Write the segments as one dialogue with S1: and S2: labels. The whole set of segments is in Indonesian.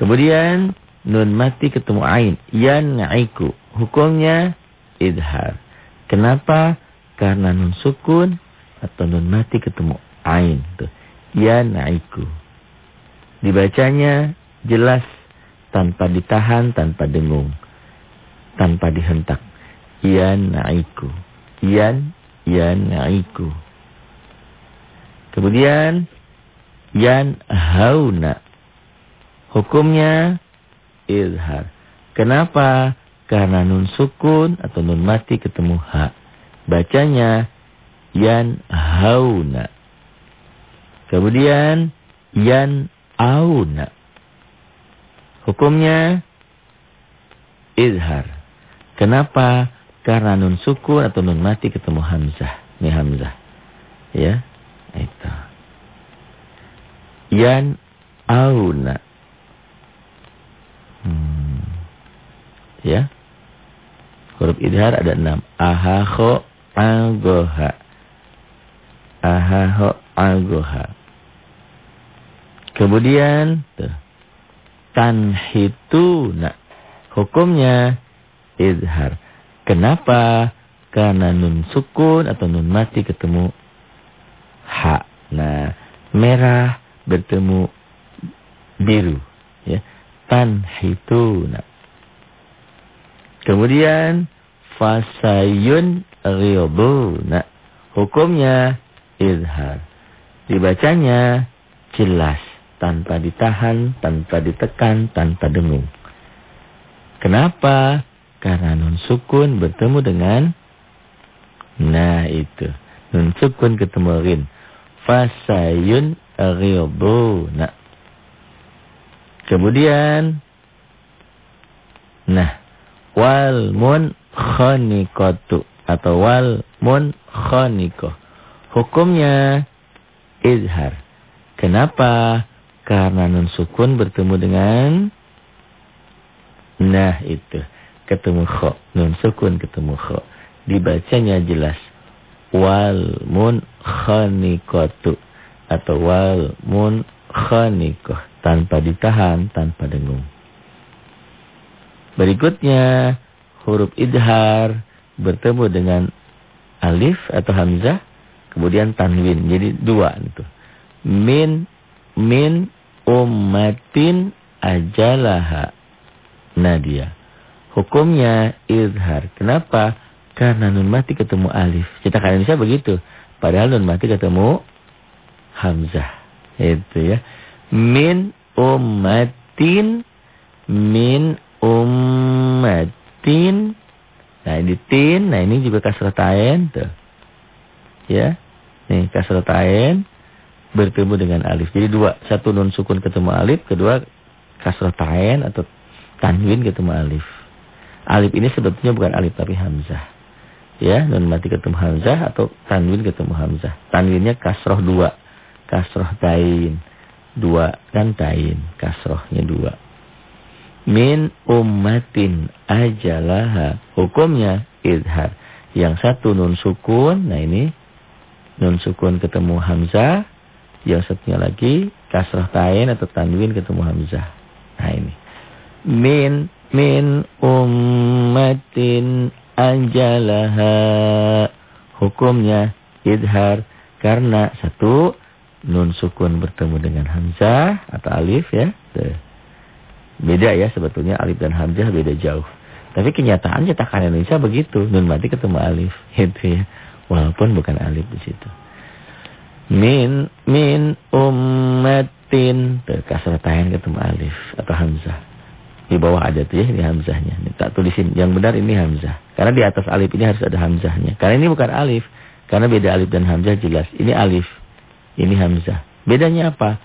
S1: Kemudian nun mati ketemu ain. Yan'iku. Hukumnya idhar. Kenapa? Karena nun sukun atau nun mati ketemu ain. Tuh. Yan'iku. Dibacanya jelas tanpa ditahan, tanpa dengung. Tanpa dihentak. Yan'iku. Yan, yan'iku. Kemudian yan hauna. Hukumnya izhar. Kenapa? Karena nun sukun atau nun mati ketemu ha. Bacanya yan hauna. Kemudian yan auna. Hukumnya izhar. Kenapa? Karena nun sukun atau nun mati ketemu hamzah. Ini hamzah. Ya. Itu. Yan auna. Hmm. Ya. Huruf idhar ada enam. Ahaho agoha. Ahaho agoha. Kemudian tuh. Tanhituna. Hukumnya idhar. Kenapa? Karena nun sukun atau nun mati ketemu ha. Nah, merah bertemu biru. Tanhituna. Kemudian fasayun ghiduna. Hukumnya izhar. Dibacanya jelas tanpa ditahan, tanpa ditekan, tanpa dengung. Kenapa? Karena nun sukun bertemu dengan nah itu. Nun sukun ketemu rin. Fasayun ghiduna. Kemudian nah wal mun khaniqatu atau wal mun khaniqah. Hukumnya izhar. Kenapa? Karena nun sukun bertemu dengan nah itu ketemu kho. Nun sukun ketemu kho. Dibacanya jelas wal mun khaniqatu atau wal mun khaniqah tanpa ditahan, tanpa dengung. Berikutnya huruf idhar bertemu dengan alif atau hamzah, kemudian tanwin. Jadi dua itu. Min min ummatin ajalaha nadia. Hukumnya idhar. Kenapa? Karena nun mati ketemu alif. Cetakan Indonesia begitu. Padahal nun mati ketemu hamzah. Itu ya min ummatin min ummatin. Nah ini tin nah ini juga kasrah tain tuh. Ya nih kasrah tain bertemu dengan alif. Jadi dua satu nun sukun ketemu alif kedua kasrah tain atau tanwin ketemu alif. Alif ini sebetulnya bukan alif tapi hamzah. Ya nun mati ketemu hamzah atau tanwin ketemu hamzah. Tanwinnya kasroh dua kasroh tain dua kan tain kasrohnya dua. Min ummatin ajalaha. Hukumnya idhar. Yang satu nun sukun nah ini nun sukun ketemu hamzah. Yang satunya lagi kasroh tain atau tanwin ketemu hamzah. Nah ini. Min min ummatin ajalaha. Hukumnya idhar. Karena satu nun sukun bertemu dengan hamzah atau alif ya. Beda ya sebetulnya alif dan hamzah beda jauh. Tapi kenyataan cetakan Indonesia begitu, nun mati ketemu alif gitu ya. Walaupun bukan alif di situ. Min min ummatin tahan ketemu alif atau hamzah. Di bawah ada tuh ya ini hamzahnya. Ini tak tulisin yang benar ini hamzah. Karena di atas alif ini harus ada hamzahnya. Karena ini bukan alif. Karena beda alif dan hamzah jelas. Ini alif. Ini Hamzah. Bedanya apa?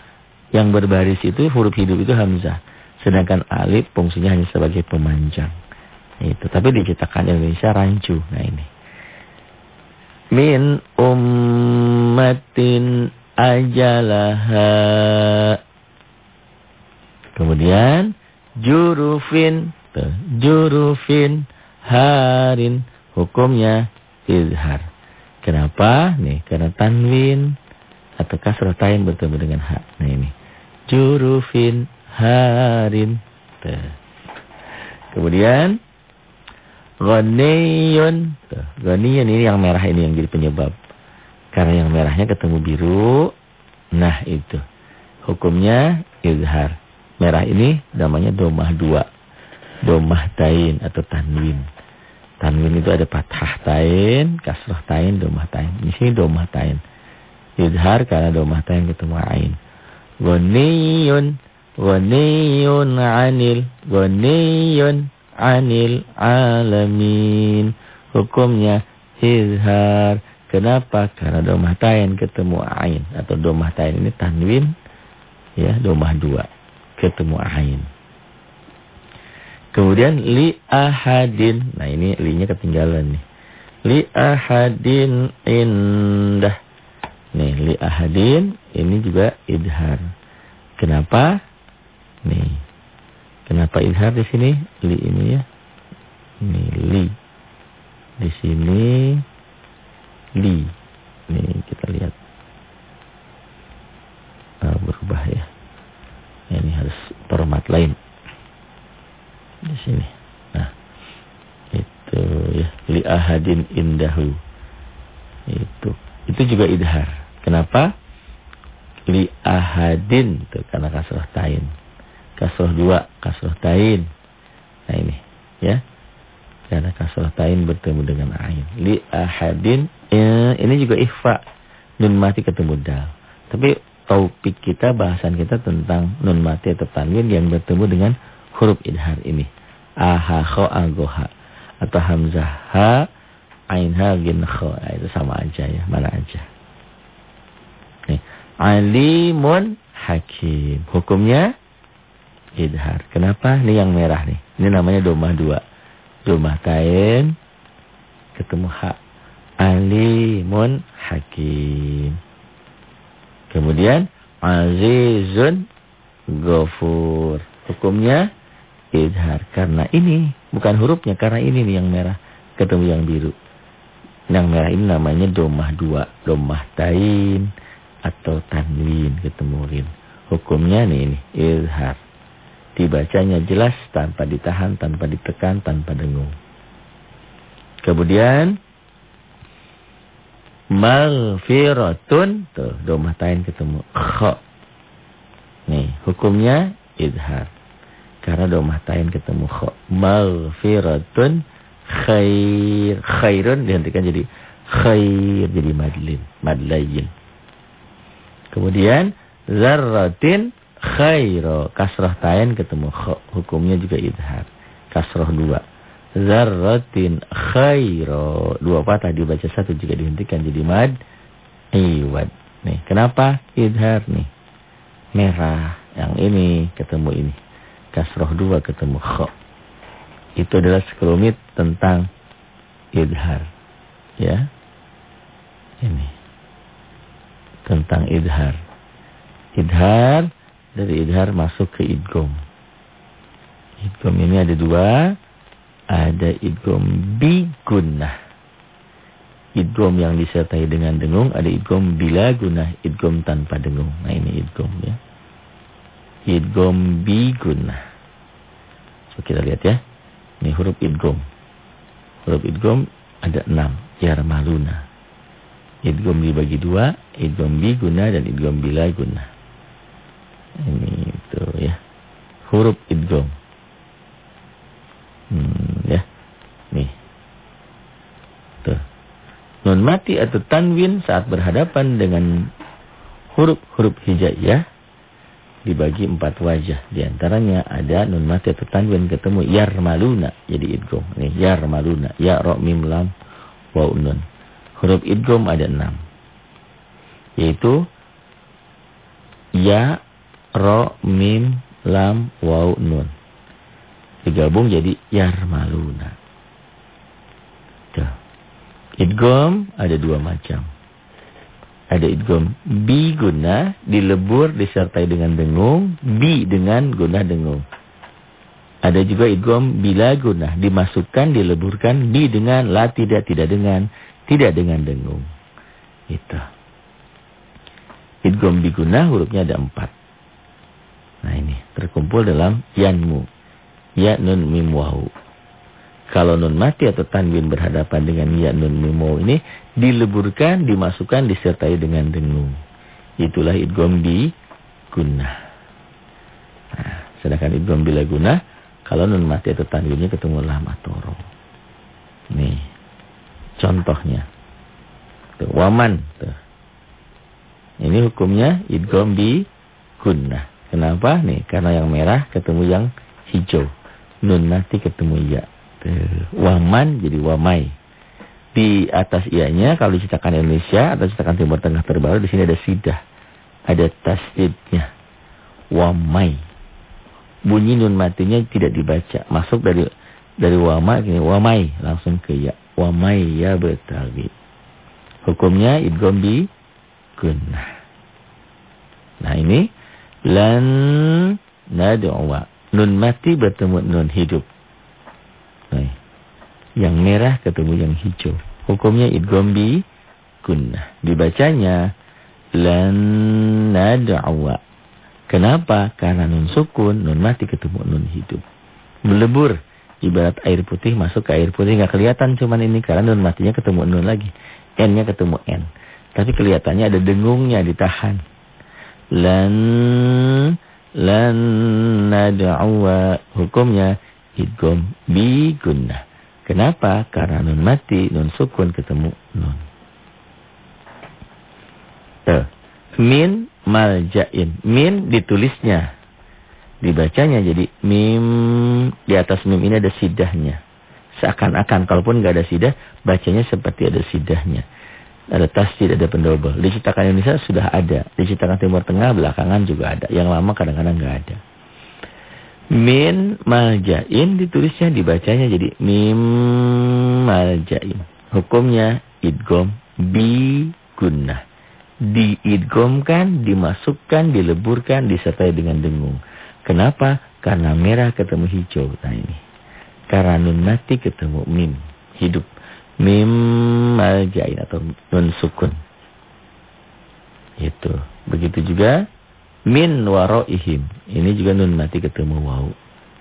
S1: Yang berbaris itu huruf hidup itu Hamzah. Sedangkan alif fungsinya hanya sebagai pemanjang. Itu. Tapi diciptakan Indonesia rancu. Nah ini. Min ummatin ajalaha. Kemudian jurufin. Jurufin harin. Hukumnya izhar. Kenapa? Nih, karena tanwin atau kasrah tain bertemu dengan ha. Nah ini. Jurufin harin. Kemudian ghaniyun. Ghaniyun ini yang merah ini yang jadi penyebab. Karena yang merahnya ketemu biru. Nah, itu. Hukumnya izhar. Merah ini namanya domah dua. Domah tain atau tanwin. Tanwin itu ada fathah tain, kasrah tain, domah tain. Di sini domah tain. Izhar karena domah tain ketemu ain. Ghaniyun, ghaniyun anil, ghaniyun anil alamin. Hukumnya izhar. Kenapa? Karena domah tain ketemu ain atau domah tain ini tanwin ya, domah dua ketemu ain. Kemudian li ahadin. Nah, ini li-nya ketinggalan nih. Li ahadin indah. Nih, li ahadin ini juga idhar. Kenapa? Nih. Kenapa idhar di sini? Li ini ya. Nih, li. Di sini li. Nih, kita lihat. Nah, berubah ya. Ini harus format lain di sini. Nah, itu ya li ahadin indahu. Itu itu juga idhar. Kenapa? Li ahadin itu karena kasroh tain. Kasroh dua, kasroh tain. Nah ini ya. Karena kasroh tain bertemu dengan ain. Li ahadin ya, ini juga ikhfa. Nun mati ketemu dal. Tapi topik kita bahasan kita tentang nun mati atau tanwin yang bertemu dengan huruf idhar ini. Aha kho agoha. Atau hamzah ha ain ha gin kho. Nah, itu sama aja ya. Mana aja. Alimun hakim. Hukumnya idhar. Kenapa? Ini yang merah nih. Ini namanya domah dua. Domah tain ketemu ha. Alimun hakim. Kemudian azizun gofur. Hukumnya idhar. Karena ini bukan hurufnya, karena ini nih yang merah ketemu yang biru. Yang merah ini namanya domah dua, domah tain atau tanwin ketemu rin. Hukumnya nih ini idhar. Dibacanya jelas tanpa ditahan, tanpa ditekan, tanpa dengung. Kemudian maghfiratun tuh domah tain ketemu kha. Nih, hukumnya idhar. Karena domah tain ketemu kha. Maghfiratun khair. Khairun dihentikan jadi khair. Jadi madlin. Madlayin. Kemudian zarratin khairo. Kasrah tain ketemu kha. Hukumnya juga idhar. Kasrah dua. Zarratin khairo. Dua patah dibaca satu juga dihentikan jadi mad. Iwad. Nih, kenapa? Idhar nih. Merah. Yang ini ketemu ini kasroh dua ketemu kho. Itu adalah sekelumit tentang idhar. Ya. Ini. Tentang idhar. Idhar, dari idhar masuk ke idgom. Idgom ini ada dua. Ada idgom bigunnah. Idgom yang disertai dengan dengung. Ada idgom bila gunah. Idgom tanpa dengung. Nah ini idgom ya idgom bigunnah. So kita lihat ya. Ini huruf idgom. Huruf idgom ada enam. Yarmaluna. Idgom dibagi dua. Idgom bigunnah dan idgom bila gunnah. Ini itu ya. Huruf idgom. Hmm, ya. Nih. Tuh. Nun mati atau tanwin saat berhadapan dengan huruf-huruf hijaiyah dibagi empat wajah. Di antaranya ada nun mati atau tanwin ketemu yarmaluna jadi idgom. Nih yarmaluna, ya ro mim lam waw nun. Huruf idgom ada enam. Yaitu ya ro mim lam waw nun. Digabung jadi yarmaluna. Tuh. Idgom ada dua macam ada idgom bi guna dilebur disertai dengan dengung, bi dengan guna dengung. Ada juga idgom bila guna dimasukkan dileburkan bi dengan la tidak tidak dengan tidak dengan dengung. Itu. Idgom bi guna hurufnya ada empat. Nah ini. terkumpul dalam yanmu. Ya nun mim wawu. Kalau nun mati atau tanwin berhadapan dengan ya nun mim wawu ini dileburkan, dimasukkan, disertai dengan dengung. Itulah idgham bi gunnah. Nah, sedangkan idgham bila gunnah kalau nun mati atau tanwinnya ketemu lam atau ro. Nih. Contohnya. Tuh, waman tuh. Ini hukumnya idgham bi gunnah. Kenapa? Nih, karena yang merah ketemu yang hijau. Nun mati ketemu ya. Waman jadi wamai. Di atas ianya kalau diciptakan Indonesia atau diciptakan Timur Tengah terbaru di sini ada sidah. Ada tasdidnya. Wamai. Bunyi nun matinya tidak dibaca. Masuk dari dari wama gini wamai langsung ke ya. Wamai ya betawi. Hukumnya idgham bi gunnah. Nah ini lan nad'wa. Nun mati bertemu nun hidup. Nah, yang merah ketemu yang hijau. Hukumnya idgham bi gunnah. Dibacanya lan nad'wa. Kenapa? Karena nun sukun, nun mati ketemu nun hidup. Melebur. Ibarat air putih masuk ke air putih. nggak kelihatan cuman ini. Karena nun matinya ketemu nun lagi. N-nya ketemu N. Tapi kelihatannya ada dengungnya ditahan. Lan lan nad'uwa hukumnya idgham bi gunnah. Kenapa? Karena nun mati, nun sukun ketemu nun. Tuh. Min maljain. Min ditulisnya. Dibacanya jadi mim. Di atas mim ini ada sidahnya. Seakan-akan kalaupun nggak ada sidah, bacanya seperti ada sidahnya. Ada tasjid, ada pendobel. Di cetakan Indonesia sudah ada. Di cetakan Timur Tengah belakangan juga ada. Yang lama kadang-kadang nggak ada. Min maljain ditulisnya dibacanya jadi mim maljain. Hukumnya idgom bi gunnah. Diidgomkan, dimasukkan, dileburkan, disertai dengan dengung. Kenapa? Karena merah ketemu hijau. Nah ini. Karena nun mati ketemu mim. Hidup. Mim aljain atau nun sukun. Itu. Begitu juga min waroihim. Ini juga nun mati ketemu wau.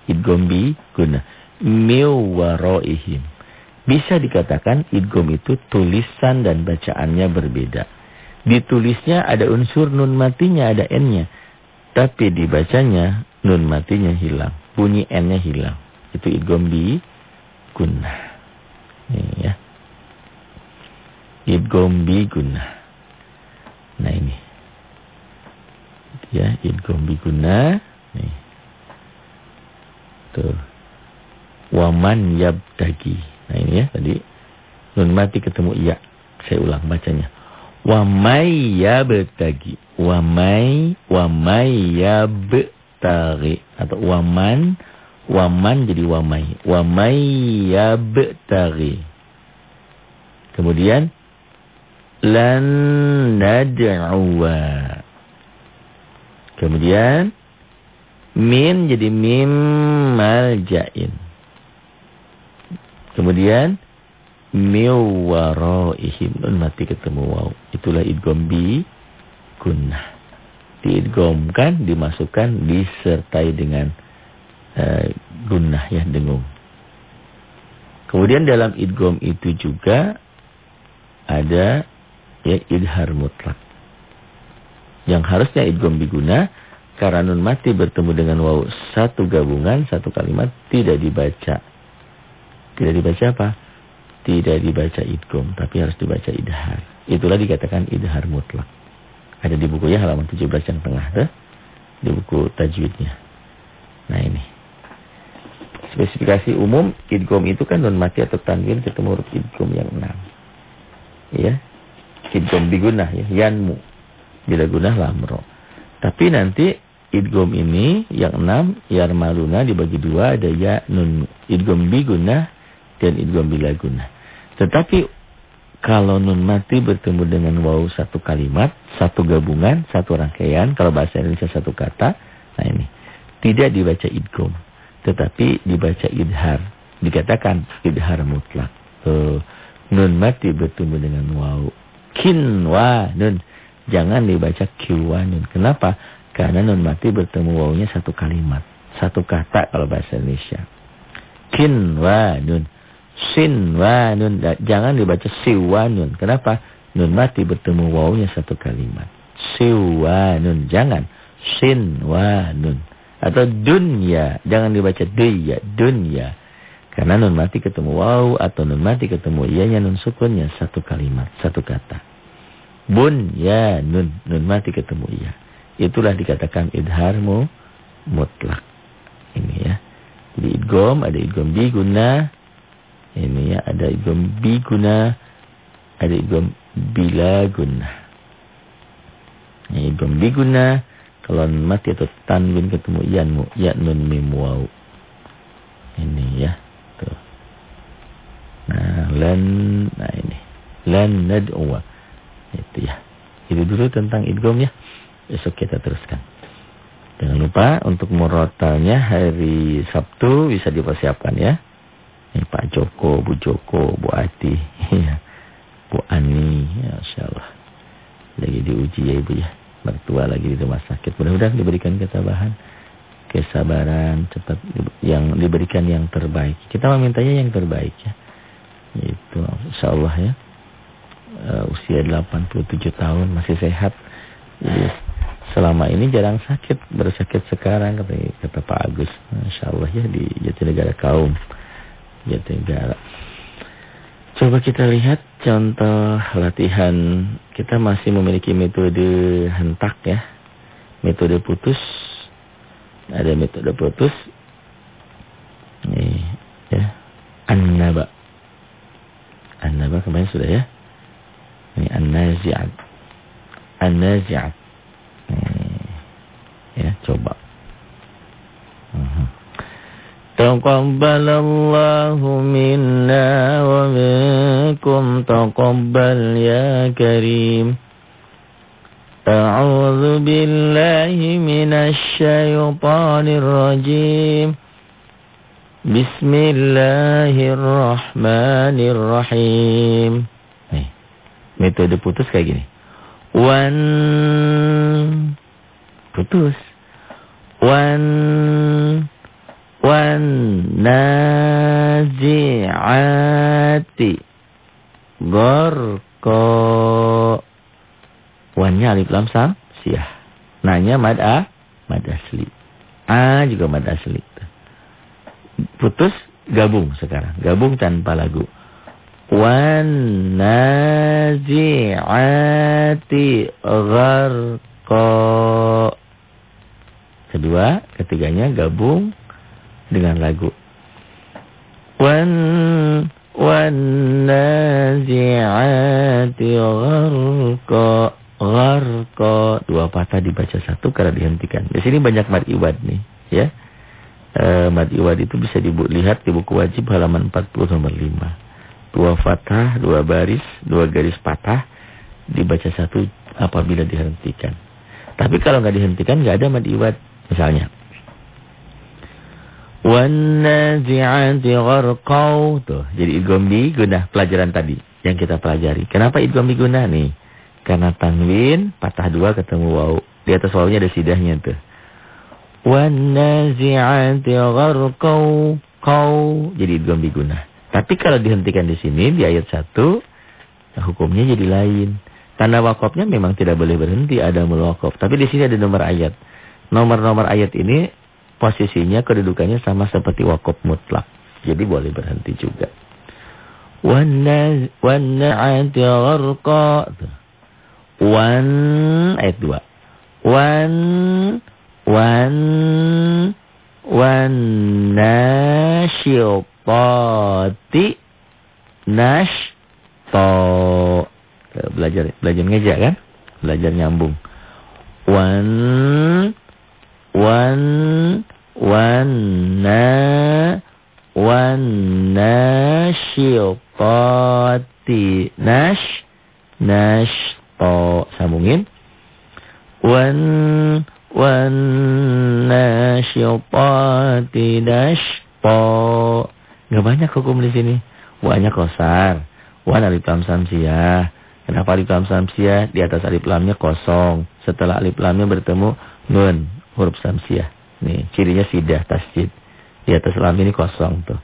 S1: Idgombi guna. Miu waroihim. Bisa dikatakan idgom itu tulisan dan bacaannya berbeda. Ditulisnya ada unsur nun matinya, ada n-nya. Tapi dibacanya nun matinya hilang. Bunyi n-nya hilang. Itu idgombi guna. Ini ya idgham bi gunnah. Nah ini. Ya, idgham bi gunnah. Nih. Tuh. Waman yabtagi. Nah ini ya tadi. Nun mati ketemu iya. Saya ulang bacanya. Wamai yabtagi. Wamai, wamai yabtagi. Atau waman, waman jadi wamai. Wamai yabtagi. Kemudian lan nad'uwa. Kemudian min jadi mim maljain. Kemudian miu waraihim nun mati ketemu waw. Itulah idgham bi gunnah. Diidghamkan, dimasukkan, disertai dengan uh, gunnah ya dengung. Kemudian dalam idgham itu juga ada ya idhar mutlak. Yang harusnya idgham biguna karena nun mati bertemu dengan waw satu gabungan, satu kalimat tidak dibaca. Tidak dibaca apa? Tidak dibaca idgham, tapi harus dibaca idhar. Itulah dikatakan idhar mutlak. Ada di bukunya halaman 17 yang tengah tuh. Di buku tajwidnya. Nah ini. Spesifikasi umum idgham itu kan nun mati atau tanwin ketemu huruf idgham yang enam. Ya, idgom bigunah ya, yanmu. Bila gunah lamro. Tapi nanti idgom ini yang enam, yarmaluna dibagi dua ada ya nun. Idgom bigunah dan idgom bila gunah. Tetapi kalau nun mati bertemu dengan waw satu kalimat, satu gabungan, satu rangkaian, kalau bahasa Indonesia satu kata, nah ini. Tidak dibaca idgom, tetapi dibaca idhar. Dikatakan idhar mutlak. Tuh, nun mati bertemu dengan waw kinwanun. Jangan dibaca kiwanun. Kenapa? Karena nun mati bertemu wawunya satu kalimat. Satu kata kalau bahasa Indonesia. Kinwanun. Sinwanun. Jangan dibaca siwanun. Kenapa? Nun mati bertemu wawunya satu kalimat. Siwanun. Jangan. Sinwanun. Atau dunya. Jangan dibaca duya. Dunya. Karena nun mati ketemu waw atau nun mati ketemu iyanya nun sukunnya satu kalimat, satu kata. Bun ya nun, nun mati ketemu iya. Itulah dikatakan idharmu mutlak. Ini ya. Jadi idgom ada idgom bi guna. Ini ya ada idgom bi guna. Ada idgom bila guna. Ini idgom bi guna. Kalau mati atau tanwin ketemu yanmu. Ya nun mim waw. Ini ya. Tuh. Nah, lan nah ini. Lan nad'uwa. Itu ya. Itu dulu tentang idgom ya. Besok kita teruskan. Jangan lupa untuk murotalnya hari Sabtu bisa dipersiapkan ya. Ini Pak Joko, Bu Joko, Bu Ati, ya. Bu Ani, ya Allah. Lagi diuji ya Ibu ya. Mertua lagi di rumah sakit. Mudah-mudahan diberikan ketabahan kesabaran, cepat yang diberikan yang terbaik. Kita memintanya yang terbaik ya. Itu insyaallah ya. Uh, usia 87 tahun masih sehat. Jadi selama ini jarang sakit, baru sekarang kata kata Pak Agus. Insyaallah ya di Jatinegara kaum. Jatinegara. Coba kita lihat contoh latihan. Kita masih memiliki metode hentak ya. Metode putus ada metode putus. Ini ya. An-naba. An-naba kemarin sudah ya. Ini an-nazi'at. An-nazi'at. Ya, coba. Uh-huh. Taqabbalallahu minna wa minkum taqabbal ya karim. أعوذ بالله من الشيطان الرجيم بسم الله الرحمن الرحيم Nih, metode putus kayak gini. Wan putus. Wan wan nazi'ati gorko Wannya alif lam sam siah. Nanya mad a, mad asli. A juga mad asli. Putus gabung sekarang. Gabung tanpa lagu. Wan nazi'ati gharqa. Kedua, ketiganya gabung dengan lagu. Wan wan nazi'ati gharqa. Gharqa. Dua patah dibaca satu karena dihentikan. Di sini banyak mad iwad nih. Ya. E, mad iwad itu bisa dilihat di buku wajib halaman 40 nomor 5. Dua patah, dua baris, dua garis patah. Dibaca satu apabila dihentikan. Tapi kalau nggak dihentikan nggak ada mad iwad. Misalnya. Wannazi'ati gharqau. Tuh, jadi idgham guna pelajaran tadi yang kita pelajari. Kenapa idgham guna nih? Karena tanwin patah dua ketemu waw. Di atas wawnya ada sidahnya tuh. Wan nazi'ati gharqau qau. Jadi idgham biguna. Tapi kalau dihentikan di sini di ayat 1 nah hukumnya jadi lain. Tanda wakafnya memang tidak boleh berhenti ada mulwakaf. Tapi di sini ada nomor ayat. Nomor-nomor ayat ini posisinya kedudukannya sama seperti wakaf mutlak. Jadi boleh berhenti juga. Wan na'ati gharqa. Wan ayat dua. Wan wan wan nasyitati nash to belajar belajar ngeja kan belajar nyambung wan wan na wan nasyitati nash. To. Sambungin. Wan nasyitati nashta enggak banyak hukum di sini. Banyak kosar. Wan alif lam samsiah kenapa alif lam samsiah di atas alif lamnya kosong. Setelah alif lamnya bertemu Nun, huruf samsiah. Nih, cirinya sidah, tasjid. Di atas lam ini kosong tuh.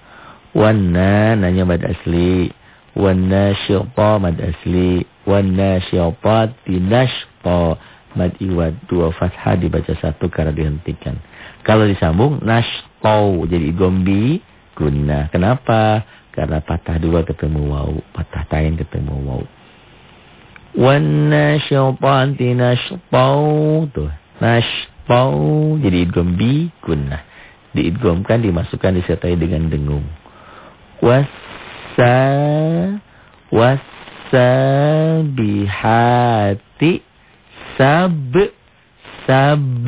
S1: Wana, nanya mad asli. Wana syupa mad asli. Wana syupa tinashpa. Mad iwad dua fathah dibaca satu karena dihentikan. Kalau disambung, nashtau. Jadi gombi, guna. Kenapa? Karena patah dua ketemu wau. Patah tain ketemu wau. Wana syupa tinashpau. Tuh. Nashpau. Jadi idgom bi, guna. Diidgomkan, dimasukkan, disertai dengan dengung. Wasa. Wasa bihati sab sab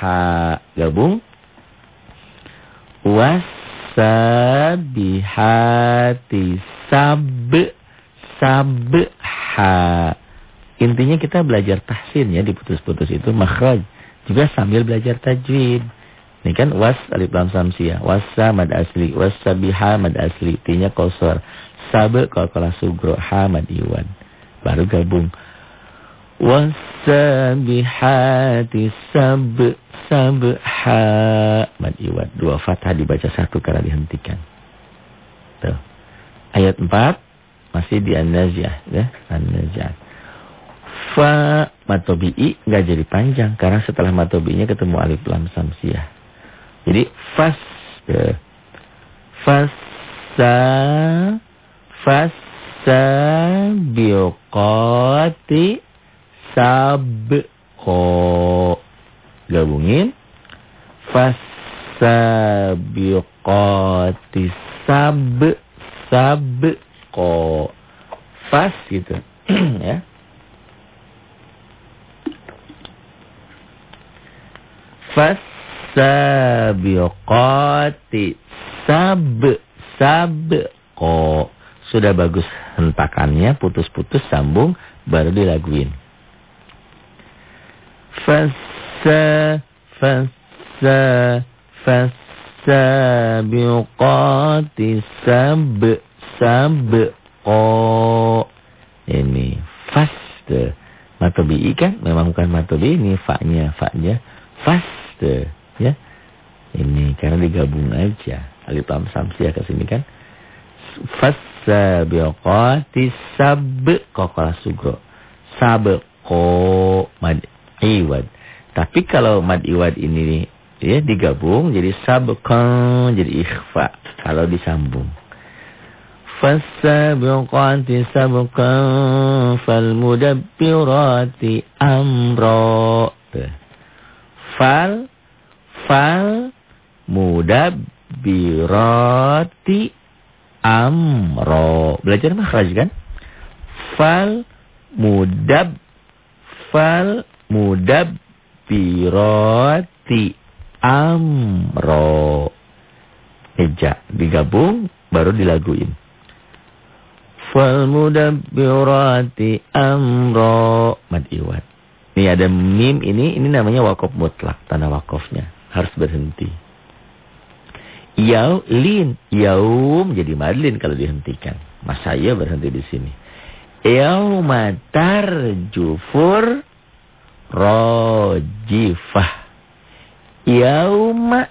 S1: ha gabung wasabihati sab sab ha intinya kita belajar tahsin ya diputus-putus itu makhraj juga sambil belajar tajwid ini kan was alif lam samsiah wasa mad asli. Wasabiha mad asli. Tinya kosor. Sab qalqalah sugro ha mad iwan. Baru gabung. Wasabihati sab sabha mad iwad dua fathah dibaca satu karena dihentikan. Tuh. Ayat 4 masih di An-Naziah ya, An-Naziah. Fa matobi'i enggak jadi panjang. Karena setelah matobi'nya ketemu alif lam samsiah. Jadi fas ya. Fasa fasa biqati sabqo. Gabungin. Fasabiqati sab sabqo. Fas gitu. Ya sabiqati sab sabqo sudah bagus hentakannya putus-putus sambung baru dilaguin. Fasa fasa fasa biqati sab sabqo ini faste. Matobi kan? Memang bukan matobi ini fa-nya fa-nya faste ya ini karena digabung aja alif lam samsiah ke sini kan fasabiqati sabqa qala sugro sabqa mad iwad. Tapi kalau mad iwad ini ya digabung jadi sabqan jadi ikhfa kalau disambung. Fasabiqati sabqan falmudabbirati amra. Fal fal mudabbirati amro. Belajar makhraj kan? Fal mudab fal mudabbirati amro. Eja digabung baru dilaguin. Fal mudabbirati amro mad iwat. Ini ada mim ini ini namanya wakaf mutlak, tanda wakafnya harus berhenti. Yau lin, yaum jadi madlin kalau dihentikan. Mas saya berhenti di sini. Yaumatar jufur rojifah. Yauma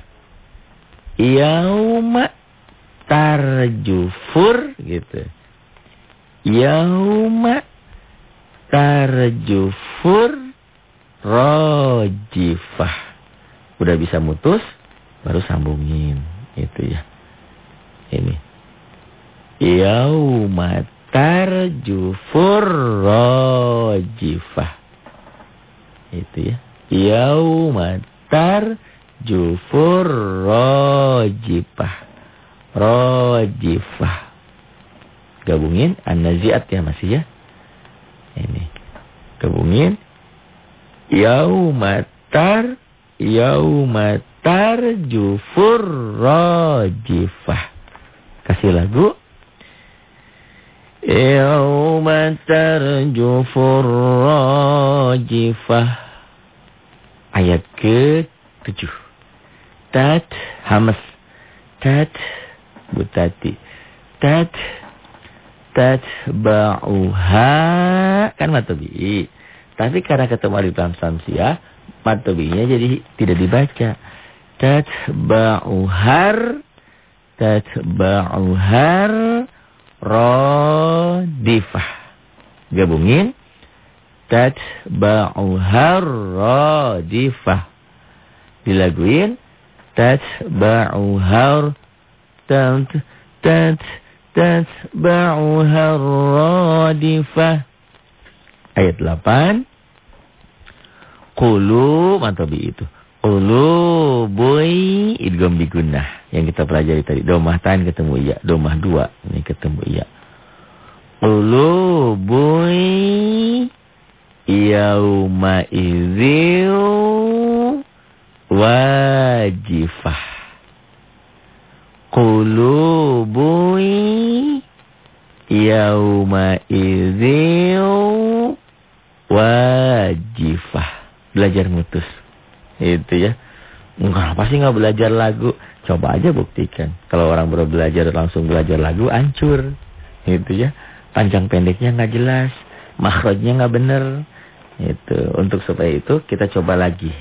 S1: yauma tarjufur gitu. Yauma tarjufur rojifah. Udah bisa mutus baru sambungin. Itu ya. Ini. Yauma tarjufur rojifah itu ya. Yaumatar jufur rojifah rojifah. Gabungin an-naziat ya masih ya. Ini. Gabungin. Yaumatar yaumatar jufur rojifah kasih lagu Yawma tarjufur rajifah. Ayat ke-7. Tat hamas. Tat butati. Tat tat ba'uha kan matobi. Tapi karena ketemu alif lam samsiah matobinya jadi tidak dibaca. Tatba'uhar tatba'uhar radifah. Gabungin. Tatba'uhar radifah. Dilaguin. Tatba'uhar tat tat tatba'uhar radifah. Ayat 8. Qulu matobi itu. Qulu boy idgham bigunnah yang kita pelajari tadi. Domah tan ketemu iya, domah dua ini ketemu iya. Qulu boy yauma idzil wajifah. Qulu boy yauma idzil wajifah belajar mutus. Itu ya. Enggak, pasti nggak belajar lagu. Coba aja buktikan. Kalau orang baru belajar langsung belajar lagu, hancur. Itu ya. Panjang pendeknya nggak jelas. Makhrajnya nggak bener. Itu. Untuk supaya itu kita coba lagi.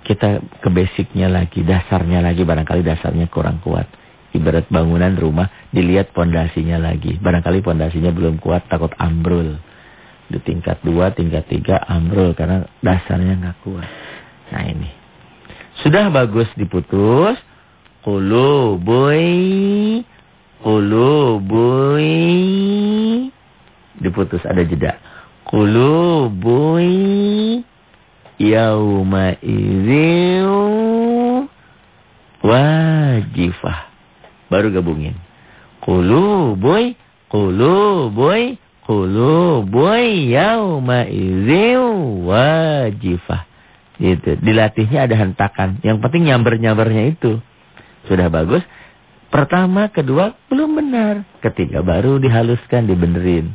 S1: Kita ke basicnya lagi, dasarnya lagi. Barangkali dasarnya kurang kuat. Ibarat bangunan rumah, dilihat pondasinya lagi. Barangkali pondasinya belum kuat, takut ambrul di tingkat dua, tingkat tiga ambrol karena dasarnya nggak kuat. Nah ini. Sudah bagus diputus. Qulubuy. Qulubuy. Diputus ada jeda. Qulubuy. Yauma idzil. Wajifah. Baru gabungin. Qulubuy. Qulubuy qulubun yauma idzin wajifah. Gitu. Dilatihnya ada hentakan. Yang penting nyamber-nyambernya itu. Sudah bagus. Pertama, kedua belum benar. Ketiga baru dihaluskan, dibenerin.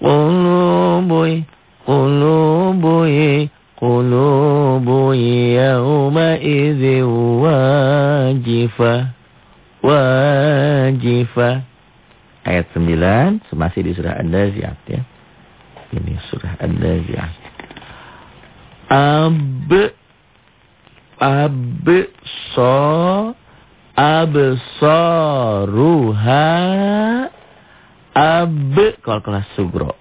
S1: Qulubuy qulubuy qulubuy yauma idzin wajifah. Wajifah ayat 9 masih di surah An-Nazi'at ya. Ini surah An-Nazi'at. Ab ab so absaruha ab kalau kelas sugro.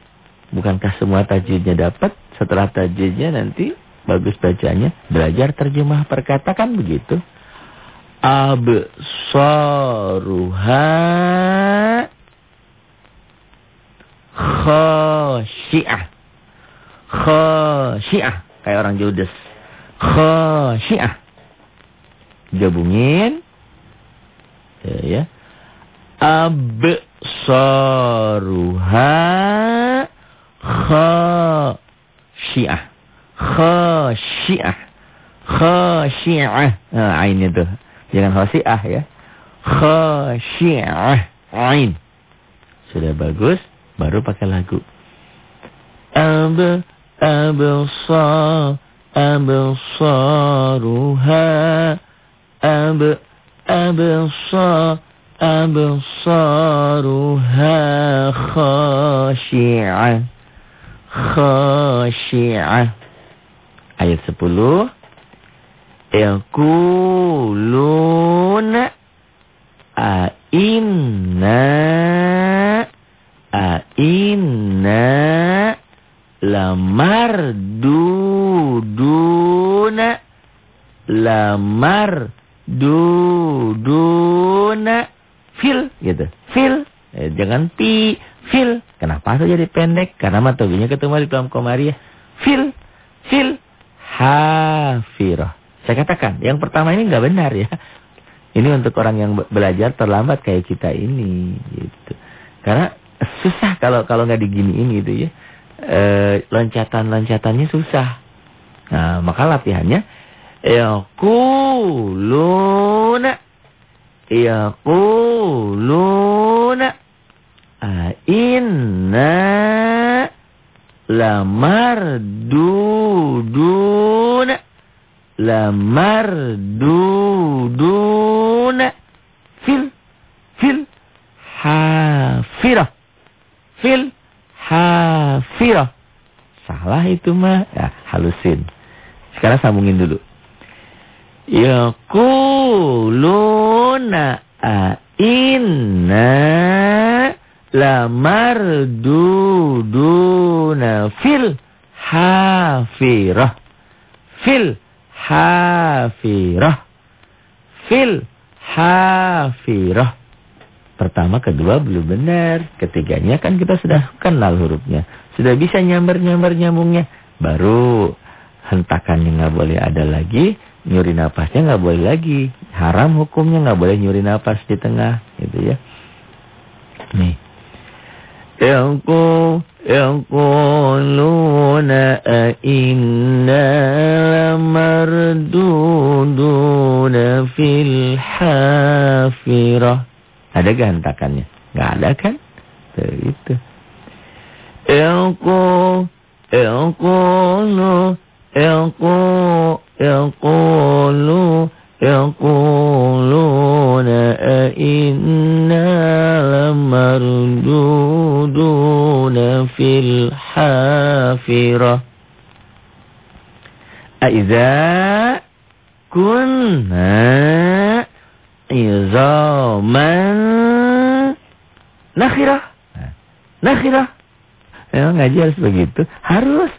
S1: Bukankah semua tajwidnya dapat? Setelah tajwidnya nanti bagus bacanya, belajar terjemah perkata kan begitu. Absaruha khasyiah. Khasyiah. Kayak orang judes. Khasyiah. Gabungin. Ya. ya. Absaruha khasyiah. Khasyiah. Khasyiah. Nah, ain itu. Jangan khasyiah ya. Khasyiah. Ain. Sudah bagus baru pakai lagu. Ab absar absaruha ab absar absaruha khashi'ah. Khashi'ah. Ayat 10 yaquluna A lamar duduna fil gitu. Fil eh, jangan ti fil kenapa tuh jadi pendek? Karena matoginya ketemu di dalam komariah fil fil hafirah. Saya katakan yang pertama ini nggak benar ya. Ini untuk orang yang belajar terlambat kayak kita ini gitu. Karena susah kalau kalau nggak diginiin gitu ya. E, loncatan-loncatannya susah. Nah, maka latihannya yaquluna yaquluna inna lamarduduna lamarduduna fil fil hafirah fil hafirah. Salah itu mah. Ya, halusin. Sekarang sambungin dulu. Yaquluna inna lamarduduna fil hafirah. Fil hafirah. Fil hafirah. Pertama, kedua belum benar. Ketiganya kan kita sudah kenal hurufnya. Sudah bisa nyambar-nyambar nyambungnya. Baru hentakannya nggak boleh ada lagi nyuri napasnya nggak boleh lagi. Haram hukumnya nggak boleh nyuri napas di tengah, gitu ya. Nih. Yaquluna inna lamarduduna fil hafirah. Ada gak hentakannya? Gak ada kan? Tuh, itu. Elko, elko lu, elko, elko lu, elko lu na e inna lamarduduna fil hafirah. Aiza kunna izaman nakhirah. Nakhirah. Memang ngaji harus begitu. Harus.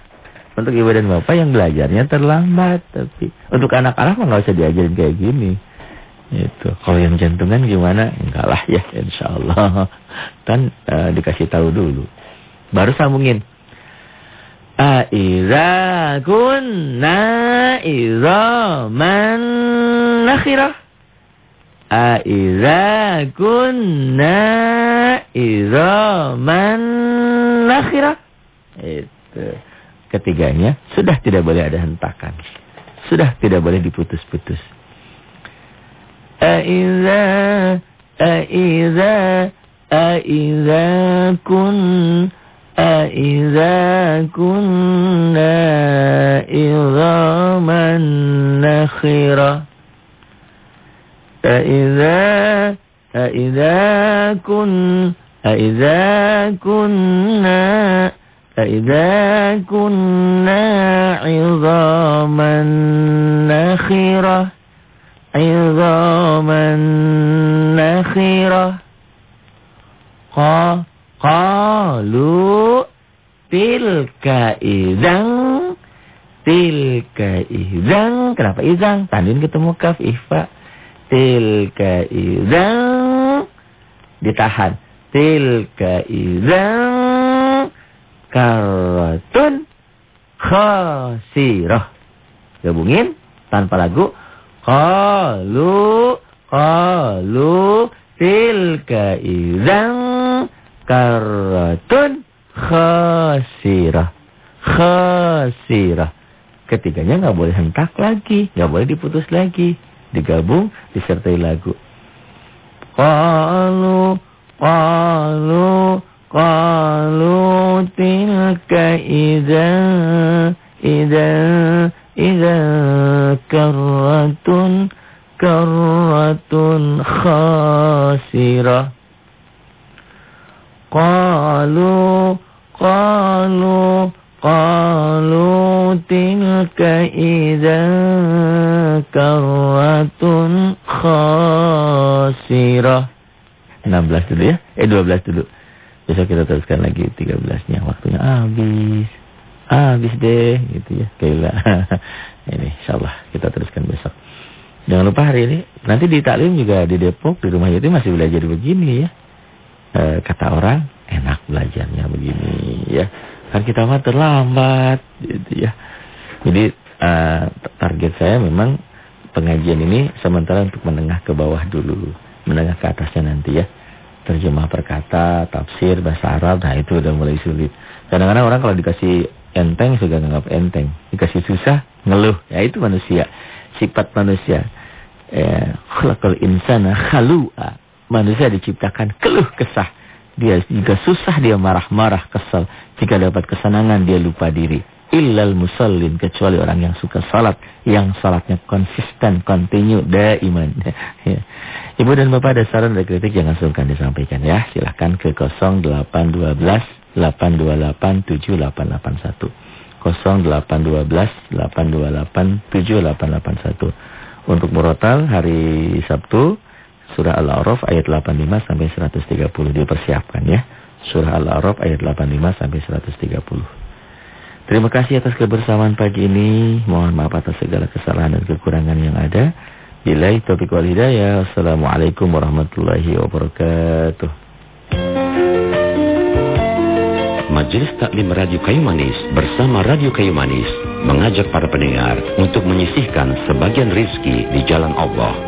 S1: Untuk ibu dan bapak yang belajarnya terlambat. tapi Untuk anak-anak mah nggak usah diajarin kayak gini. Itu. Kalau yang jantungan gimana? Enggak lah ya, insya Allah. Kan e, dikasih tahu dulu. Baru sambungin. Aiza kunna izaman nakhirah. Aiza kunna izaman nakhirah. Itu. Ketiganya, sudah tidak boleh ada hentakan. Sudah tidak boleh diputus-putus. Aiza, aiza, aiza kun, aiza kunna idhaman nakhira. Aiza, aiza kun, aiza kunna فإذا كنا عظاما نخرة عظاما نخرة قالوا تلك إذا tilka izang kenapa izang tanwin ketemu kaf ifa tilka izang ditahan tilka izang karatun khasirah. Gabungin tanpa lagu. Qalu qalu tilka idzan karatun khasirah. Khasirah. Ketiganya nggak boleh hentak lagi, nggak boleh diputus lagi digabung disertai lagu. Kalu kalu kalu tilka ida ida ida karatun karatun khasira. Kalu kalu kalu تلك إذا كرة خاسرة 16 dulu ya eh 12 dulu Besok kita teruskan lagi 13-nya. Waktunya habis. Habis deh gitu ya. Kayla. ini insyaallah kita teruskan besok. Jangan lupa hari ini nanti di taklim juga di Depok di rumah yatim masih belajar begini ya. E, kata orang enak belajarnya begini ya. Kan kita mah terlambat gitu ya. Jadi uh, target saya memang pengajian ini sementara untuk menengah ke bawah dulu, menengah ke atasnya nanti ya terjemah perkata, tafsir, bahasa Arab, nah itu udah mulai sulit. Kadang-kadang orang kalau dikasih enteng juga nganggap enteng. Dikasih susah, ngeluh. Ya itu manusia. Sifat manusia. Ya, kalau insana khalu'a. Manusia diciptakan keluh kesah. Dia juga susah dia marah-marah, kesal. Jika dapat kesenangan dia lupa diri illal musallin kecuali orang yang suka salat yang salatnya konsisten continue daiman ya. Ibu dan Bapak ada saran dan kritik jangan sungkan disampaikan ya silahkan ke 0812 828 7881 0812 828 7881. Untuk murotal hari Sabtu surah Al-A'raf ayat 85 sampai 130 dipersiapkan ya. Surah Al-A'raf ayat 85 sampai 130. Terima kasih atas kebersamaan pagi ini. Mohon maaf atas segala kesalahan dan kekurangan yang ada. Bila taufiq wal hidayah. Assalamualaikum warahmatullahi wabarakatuh.
S2: Majelis Taklim Radio Kayu Manis bersama Radio Kayu Manis mengajak para pendengar untuk menyisihkan sebagian rizki di jalan Allah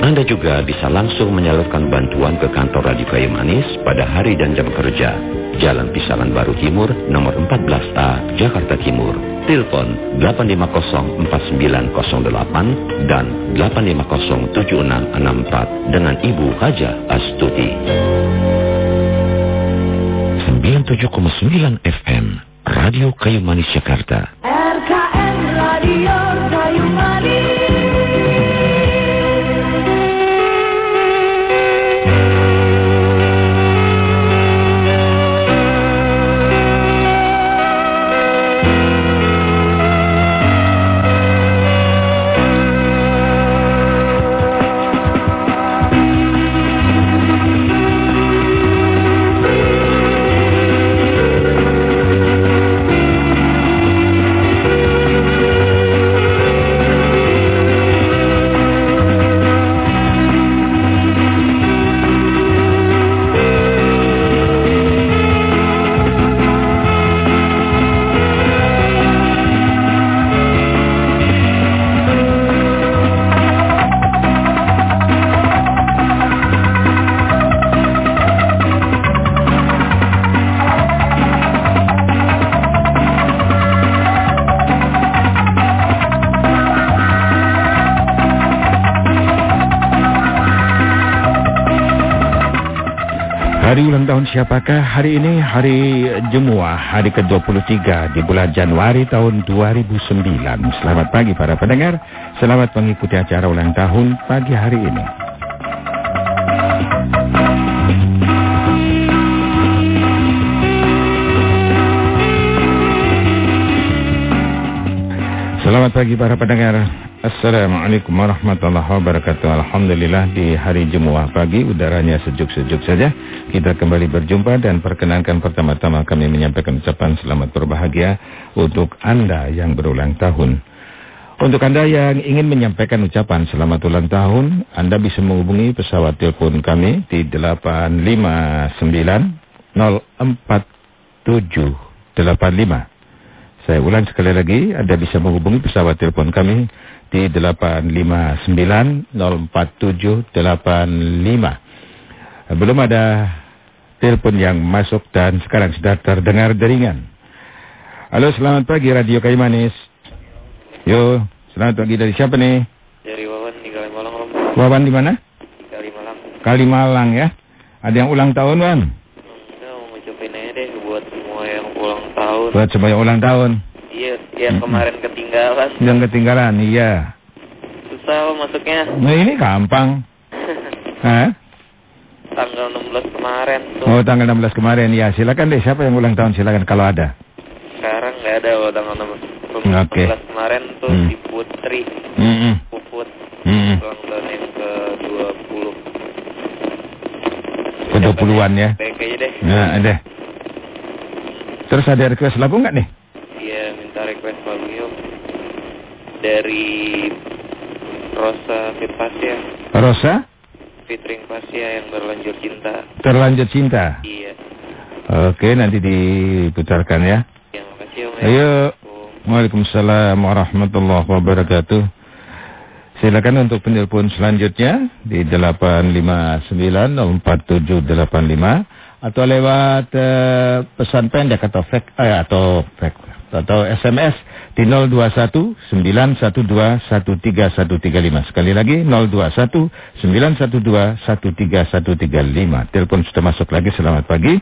S2: Anda juga bisa langsung menyalurkan bantuan ke kantor Radio Kayu Manis pada hari dan jam kerja Jalan Pisangan Baru Timur, nomor 14A, Jakarta Timur. Telepon 8504908 dan 8507664 dengan Ibu Haja Astuti. 97,9 FM, Radio Kayu Manis Jakarta. RKM Radio Kayu Manis. Tahun siapakah? Hari ini hari Jumuah, hari ke-23 di bulan Januari tahun 2009. Selamat pagi para pendengar, selamat mengikuti acara ulang tahun pagi hari ini. Selamat pagi para pendengar. Assalamualaikum warahmatullahi wabarakatuh. Alhamdulillah di hari Jumat pagi udaranya sejuk-sejuk saja. Kita kembali berjumpa dan perkenankan pertama-tama kami menyampaikan ucapan selamat berbahagia untuk Anda yang berulang tahun. Untuk Anda yang ingin menyampaikan ucapan selamat ulang tahun, Anda bisa menghubungi pesawat telepon kami di 859 04785. Saya ulang sekali lagi, Anda bisa menghubungi pesawat telepon kami di 859-04785. Belum ada telepon yang masuk dan sekarang sudah terdengar deringan. Halo, selamat pagi Radio Kayu Manis. Yo, selamat pagi dari siapa nih?
S3: Dari Wawan di Kalimalang.
S1: Wawan di mana?
S3: Di Kalimalang.
S1: Kalimalang ya. Ada yang ulang tahun, Wan?
S3: tahun.
S1: Buat semuanya ulang tahun.
S3: Iya, yang kemarin ketinggalan.
S1: Yang ketinggalan, iya.
S3: Susah masuknya.
S1: Nah ini gampang. Hah?
S3: Tanggal 16 kemarin tuh.
S1: Oh, tanggal 16 kemarin. Ya, silakan deh. Siapa yang ulang tahun? Silakan kalau ada.
S3: Sekarang nggak ada loh tanggal 16. Oke. Okay. kemarin tuh hmm. si Putri.
S1: Mm -mm.
S3: Puput.
S1: Mm -mm.
S3: Ulang tahun yang ke-20.
S1: Ke-20-an ya?
S3: Baik aja deh.
S1: Nah, ada. Terus ada request lagu nggak nih?
S3: Iya, minta request lagu yuk. Dari Rosa Fitpasia.
S1: Rosa?
S3: Fitring Pasia yang berlanjut cinta.
S1: Terlanjut cinta?
S3: Iya.
S1: Oke, nanti diputarkan ya.
S3: Ya, makasih Om.
S1: Ya. Ayo. Waalaikumsalam warahmatullahi wabarakatuh. Silakan untuk penelpon selanjutnya di 859 04785
S4: atau lewat uh, pesan pendek atau fake eh, atau fake atau SMS di 021 912 13135. Sekali lagi 021 912 13135. Telepon sudah masuk lagi. Selamat pagi.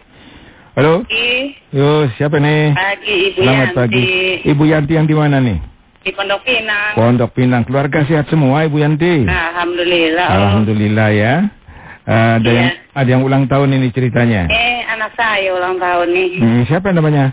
S4: Halo.
S5: Pagi.
S4: Yo, siapa nih?
S5: Pagi Ibu
S4: Selamat
S5: Yanti.
S4: pagi. Ibu Yanti yang di mana nih?
S5: Di Pondok Pinang.
S4: Pondok Pinang. Keluarga sehat semua Ibu Yanti?
S5: Alhamdulillah.
S4: Alhamdulillah ya. Uh, ada
S5: Iya.
S4: yang ada yang ulang tahun ini ceritanya.
S5: Eh, anak saya ulang tahun nih.
S4: Hmm, siapa namanya?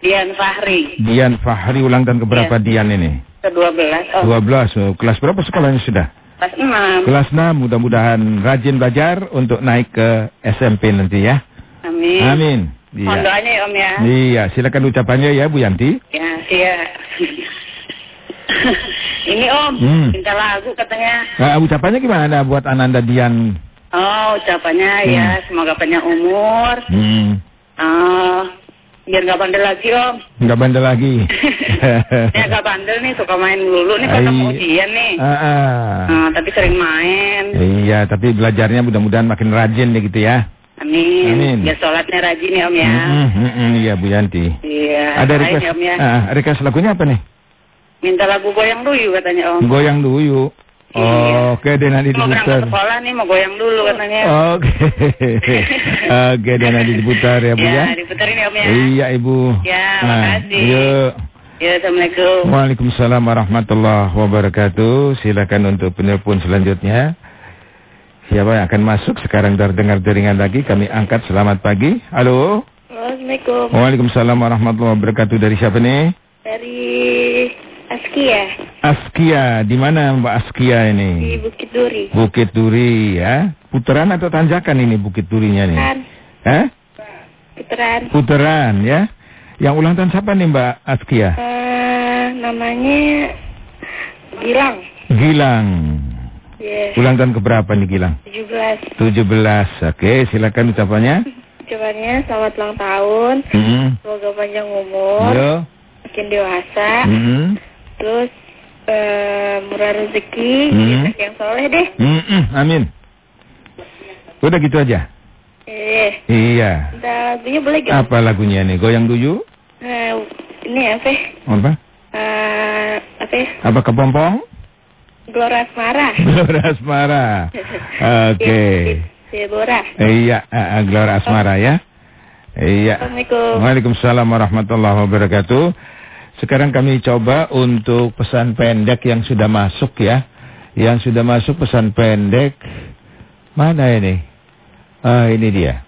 S5: Dian Fahri.
S4: Dian Fahri ulang tahun keberapa
S5: Iya.
S4: Dian ini?
S5: Ke-12. Oh,
S4: 12. Oh, kelas berapa sekolahnya sudah?
S5: kelas 6.
S4: Kelas 6. Mudah-mudahan rajin belajar untuk naik ke SMP nanti ya.
S5: Amin.
S4: Amin.
S5: Mohon
S4: Iya.
S5: doanya ya Om ya.
S4: Iya, silakan ucapannya ya Bu Yanti.
S5: Ya, iya. Ini Om,
S4: Hmm.
S5: minta lagu katanya.
S4: Nah, ucapannya gimana buat Ananda Dian?
S5: Oh, ucapannya ya, semoga panjang umur.
S4: Hmm,
S5: Oh, biar gak bandel lagi Om.
S4: nggak bandel lagi.
S5: Ini agak bandel nih, suka main dulu nih karena
S4: Ai-
S5: mau ujian nih.
S4: Ah, ah.
S5: Nah, tapi sering main.
S4: Iya, tapi belajarnya mudah-mudahan makin rajin deh gitu ya.
S5: Amin.
S4: Amin.
S5: Biar sholatnya rajin ya Om ya.
S4: Mm-mm, mm-mm, Iya Bu Yanti.
S5: Iya.
S4: Ada request,
S5: ya, Om ya.
S4: ah, request lagunya apa nih?
S5: Minta lagu goyang dulu katanya Om.
S4: Goyang
S5: Iya.
S4: Oke deh nanti
S5: Mau
S4: diputar.
S5: berangkat sekolah nih mau goyang dulu katanya.
S4: Oke. Oke deh nanti diputar ya Bu ya.
S5: diputerin ya Om ya.
S4: Iya Ibu.
S5: Ya,
S4: Ah,
S5: makasih.
S4: Yuk.
S5: Ya, Assalamualaikum.
S4: Waalaikumsalam warahmatullahi wabarakatuh. Silakan untuk penelpon selanjutnya. Siapa yang akan masuk sekarang terdengar jaringan lagi kami angkat selamat pagi. Halo.
S6: Assalamualaikum.
S4: Waalaikumsalam warahmatullahi wabarakatuh. Dari siapa nih?
S6: Dari Askia
S4: Askia. Di mana Mbak Askia
S6: di
S4: ini?
S6: Bukit Duri.
S4: Bukit Duri ya. Putaran atau tanjakan ini Bukit Durinya nih?
S6: Kan
S4: Hah?
S6: putaran.
S4: Putaran ya. Yang ulang tahun siapa nih Mbak Askia?
S6: Eh, namanya Gilang.
S4: Gilang.
S6: Ya,
S4: Ulang tahun keberapa nih Gilang?
S6: 17.
S4: 17. Oke, silakan ucapannya.
S6: Ucapannya selamat ulang tahun.
S4: Hmm.
S6: Semoga panjang umur.
S4: Yo.
S6: Makin dewasa.
S4: Hmm.
S6: Terus eh, murah rezeki.
S4: Hmm.
S6: yang soleh deh.
S4: Hmm, hmm, Amin. Udah gitu aja.
S6: Eh,
S4: Iya.
S6: minta lagunya boleh gak?
S4: Apa lagunya nih? Goyang duyu?
S6: Eh, ini apa?
S4: Apa?
S6: Eh, apa ya?
S4: Apa kepompong?
S6: Gelora Asmara.
S4: Gelora Asmara. Oke.
S6: Deborah.
S4: Iya, uh, uh, Gelora Asmara ya. Iya.
S6: Assalamualaikum.
S4: Waalaikumsalam warahmatullahi wabarakatuh. Sekarang kami coba untuk pesan pendek yang sudah masuk ya. Yang sudah masuk pesan pendek. Mana ini? Ah, ini dia.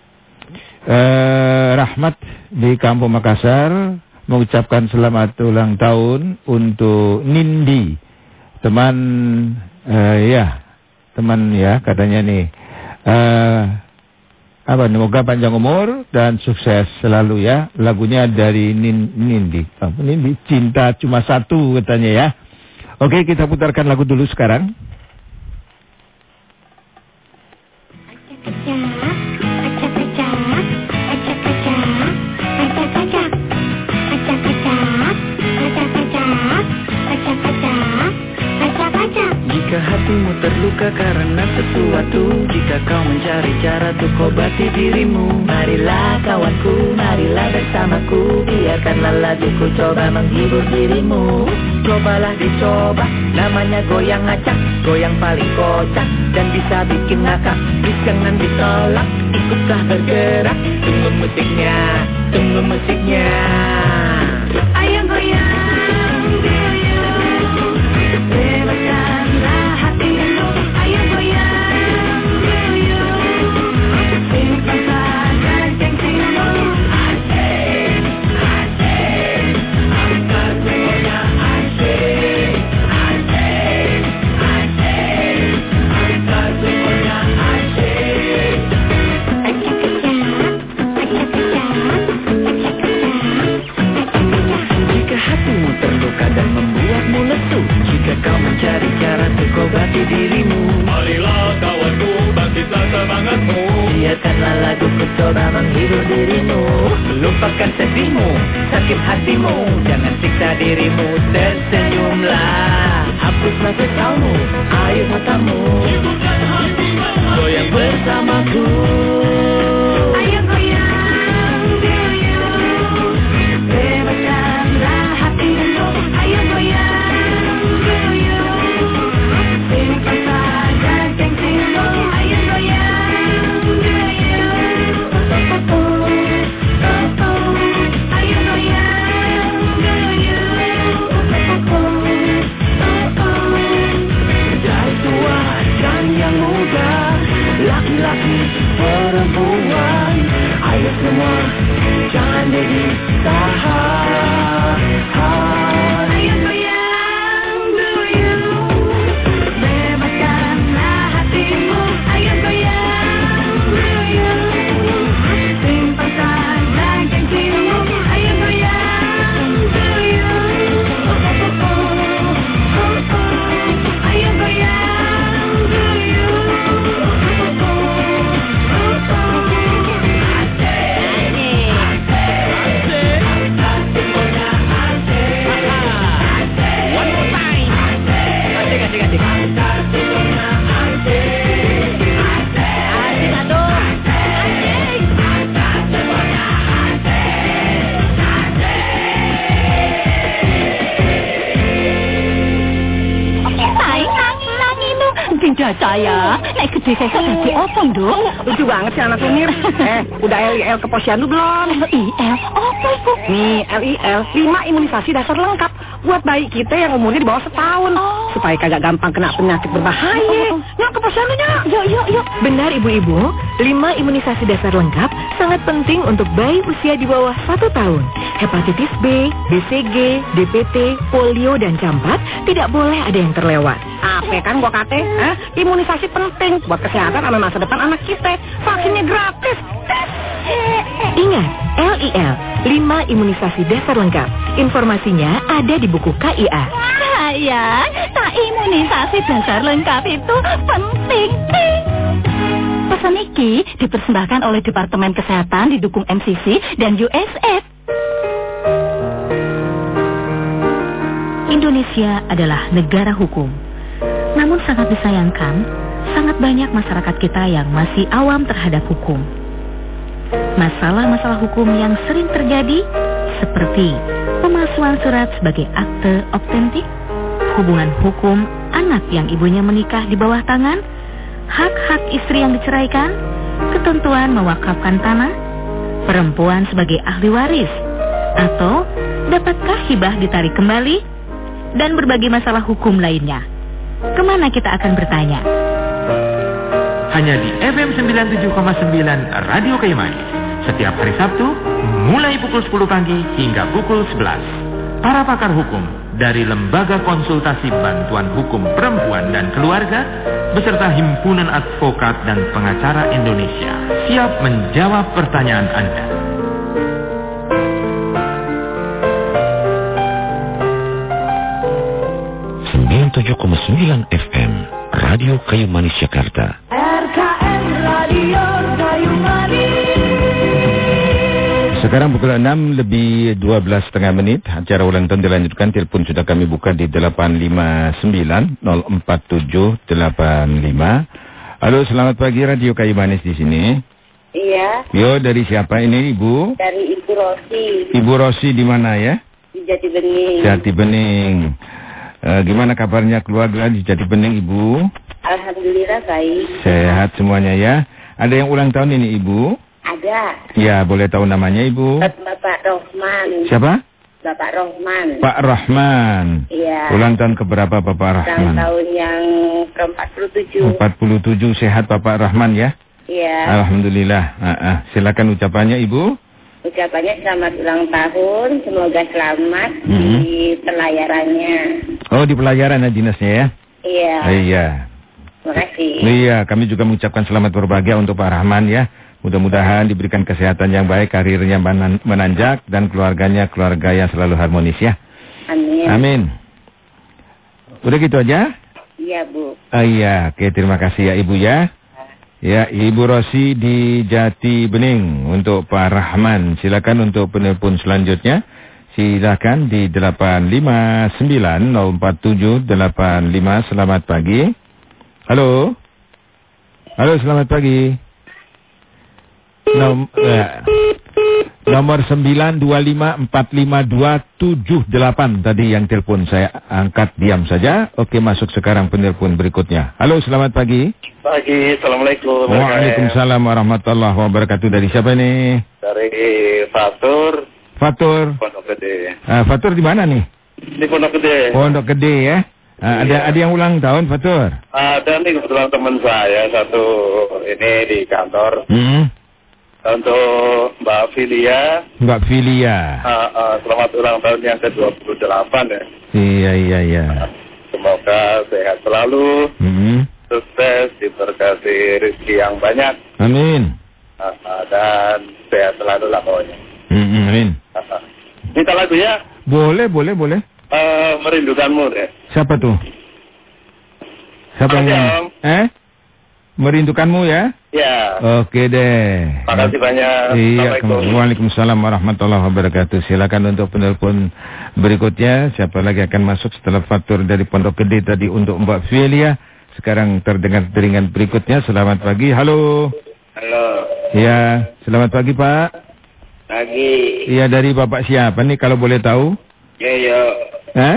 S4: Eh, Rahmat di Kampung Makassar mengucapkan selamat ulang tahun untuk Nindi. Teman eh, ya, teman ya katanya nih. Eh apa semoga panjang umur dan sukses selalu ya. Lagunya dari Nin, Nindi. Apa Nindi? Cinta cuma satu katanya ya. Oke, kita putarkan lagu dulu sekarang.
S7: Terluka karena sesuatu. Jika kau mencari cara untuk obati dirimu Marilah kawanku, marilah bersamaku. Biarkanlah laguku coba menghibur dirimu. Cobalah dicoba, namanya goyang acak Goyang paling kocak dan bisa bikin ngakak. Jangan ditolak, ikutlah bergerak. Tunggu musiknya, tunggu musiknya menghibur dirimu. Lupakan sedihmu, sakit hatimu. Jangan siksa dirimu, tersenyumlah. Hapuslah sesalmu,
S8: Udah saya, naik gede saya jadi apa, Nduk?
S5: Lucu banget sih anak Munir. eh, udah LIL ke posyandu belum?
S8: LIL? Apa itu?
S5: Nih, LIL, 5 imunisasi dasar lengkap buat bayi kita yang umurnya di bawah setahun.
S8: Oh.
S5: Supaya kagak gampang kena penyakit berbahaya. Yuk ke posyandunya.
S8: Yuk, yuk, yuk.
S9: Benar ibu-ibu, 5 imunisasi dasar lengkap sangat penting untuk bayi usia di bawah 1 tahun. Hepatitis B, BCG, DPT, polio, dan campak tidak boleh ada yang terlewat.
S5: Apa kan gua kate? Eh, imunisasi penting buat kesehatan sama masa depan anak kita. Vaksinnya gratis.
S9: Ingat, LIL, 5 imunisasi dasar lengkap. Informasinya ada di buku KIA.
S8: Sayang, tak imunisasi dasar lengkap itu penting. Pesan iki dipersembahkan oleh Departemen Kesehatan didukung MCC dan USF.
S10: Indonesia adalah negara hukum. Namun sangat disayangkan, sangat banyak masyarakat kita yang masih awam terhadap hukum. Masalah-masalah hukum yang sering terjadi seperti pemalsuan surat sebagai akte otentik, hubungan hukum anak yang ibunya menikah di bawah tangan, hak-hak istri yang diceraikan, ketentuan mewakafkan tanah, perempuan sebagai ahli waris, atau dapatkah hibah ditarik kembali, dan berbagai masalah hukum lainnya. Ke mana kita akan bertanya?
S11: Hanya di FM 97,9 Radio Kayu Manis. Setiap hari Sabtu, mulai pukul 10 pagi hingga pukul 11. Para pakar hukum dari Lembaga Konsultasi Bantuan Hukum Perempuan dan Keluarga beserta Himpunan Advokat dan Pengacara Indonesia siap menjawab pertanyaan Anda.
S2: FM Radio Kayu Manis Jakarta.
S7: RKM Radio
S4: Sekarang pukul 6 lebih 12 setengah menit. Acara ulang tahun dilanjutkan. Telepon sudah kami buka di 859 047 85. Halo, selamat pagi Radio Kayu Manis di sini.
S6: Iya,
S4: Yo, dari siapa ini Ibu?
S6: dari Ibu Rosi
S4: Ibu Rosi di mana ya?
S6: di Jati Bening.
S4: Jati Bening. Eh, gimana kabarnya keluarga di Jati Bening Ibu?
S6: Alhamdulillah baik.
S4: Sehat semuanya ya. Ada yang ulang tahun ini Ibu?
S6: Ada
S4: Ya, boleh tahu namanya Ibu?
S6: Bapak Rohman.
S4: Siapa?
S6: Bapak Rohman.
S4: Pak Rahman.
S6: Iya.
S4: Ulang tahun keberapa Bapak
S6: Ulang
S4: Rahman?
S6: tahun yang ke-47.
S4: 47 sehat Bapak Rahman ya?
S6: Iya.
S4: Alhamdulillah. Ah, ah. Silakan ucapannya Ibu.
S6: Ucapannya selamat ulang tahun, semoga selamat
S4: Mhm.
S6: di pelayarannya.
S4: Oh, di pelayaran ya dinasnya ya?
S6: Iya.
S4: Iya.
S6: Terima kasih.
S4: Iya, kami juga mengucapkan selamat berbahagia untuk Pak Rahman ya. Mudah-mudahan diberikan kesehatan yang baik, karirnya menan- menanjak, dan keluarganya keluarga yang selalu harmonis ya.
S6: Amin.
S4: Amin. Udah gitu aja?
S6: Iya, Bu.
S4: Ah, iya, oke terima kasih ya Ibu ya. Ya, Ibu Rosi di Jati Bening untuk Pak Rahman. Silakan untuk penelpon selanjutnya. Silakan di 859-047-85. Selamat pagi. Halo. Halo, selamat pagi. Nom eh, nomor 925452778 tadi yang telepon saya angkat diam saja. Oke, masuk sekarang penelpon berikutnya. Halo, selamat pagi.
S12: Pagi, Assalamualaikum.
S4: Waalaikumsalam warahmatullahi wabarakatuh. Dari siapa nih?
S12: Dari Fatur,
S4: Fatur.
S12: Pondok Gede.
S4: Ah, Fatur di mana nih?
S12: Di Pondok Gede.
S4: Pondok Gede ya. Ah, ada ada yang ulang tahun Fatur?
S12: Ada nih kebetulan teman saya satu ini di kantor.
S4: Hmm.
S12: Untuk Mbak Filia,
S4: Mbak Filia.
S12: ah, ah, selamat ulang tahun yang ke-28 ya.
S4: Iya iya iya.
S12: Semoga sehat selalu,
S4: Hmm.
S12: sukses, diberkati rezeki yang banyak,
S4: Amin.
S12: ah, ah, dan sehat selalu lah pokoknya.
S4: Hmm, amin.
S12: Ah, ah. Minta lagu ya,
S4: Boleh, boleh, boleh.
S12: eh, merindukanmu deh.
S4: Siapa tuh? Siapa yang. Eh? Merindukanmu ya?
S12: Ya,
S4: Oke deh.
S12: makasih banyak.
S4: Iya. Waalaikumsalam warahmatullahi wabarakatuh. Silakan untuk penelpon berikutnya. Siapa lagi akan masuk setelah faktur dari Pondok Gede tadi untuk Mbak Filia. Sekarang terdengar deringan berikutnya. Selamat pagi. Halo.
S12: Halo,
S4: Ya, selamat pagi Pak.
S12: pagi.
S4: Iya dari Bapak siapa nih kalau boleh tahu?
S12: Ya.
S4: Eh?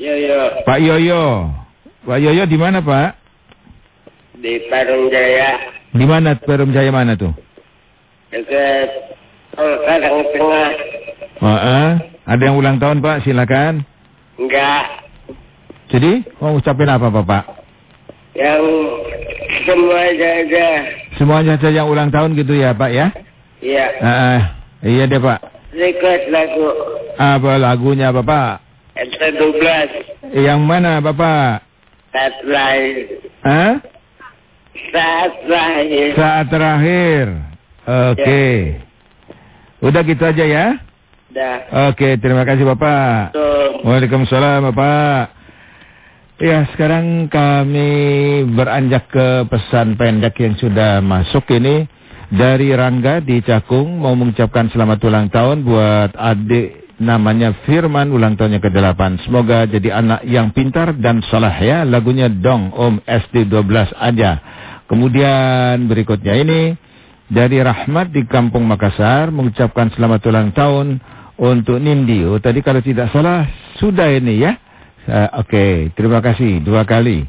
S12: Ya.
S4: Pak Yoyo. Pak Yoyo di mana Pak?
S12: Di Perum Jaya.
S4: Di mana Perum Jaya mana tuh?
S12: Dekat Kadang Tengah.
S4: Oh, uh, ada yang ulang tahun Pak, silakan.
S12: Enggak.
S4: Jadi, mau ucapin apa Bapak?
S12: Yang semua saja.
S4: Semuanya saja yang ulang tahun gitu ya Pak ya?
S12: Iya.
S4: Uh, uh, iya deh Pak.
S12: Request lagu.
S4: Apa lagunya Bapak?
S12: RT12.
S4: Yang mana Bapak?
S12: Terakhir.
S4: Hah?
S12: Saat terakhir.
S4: Saat terakhir. Oke. Okay. Ya. Udah gitu aja ya?
S12: Dah.
S4: Oke, terima kasih Bapak.
S12: Tuh.
S4: Waalaikumsalam Bapak. Ya, sekarang kami beranjak ke pesan pendek yang sudah masuk ini. Dari Rangga di Cakung mau mengucapkan selamat ulang tahun buat adik namanya Firman ulang tahunnya ke-8. Semoga jadi anak yang pintar dan salah ya. Lagunya Dong Om SD 12 aja. Kemudian berikutnya ini dari Rahmat di Kampung Makassar mengucapkan selamat ulang tahun untuk Nindi. Oh, tadi kalau tidak salah sudah ini ya. Uh, Oke, okay. terima kasih dua kali.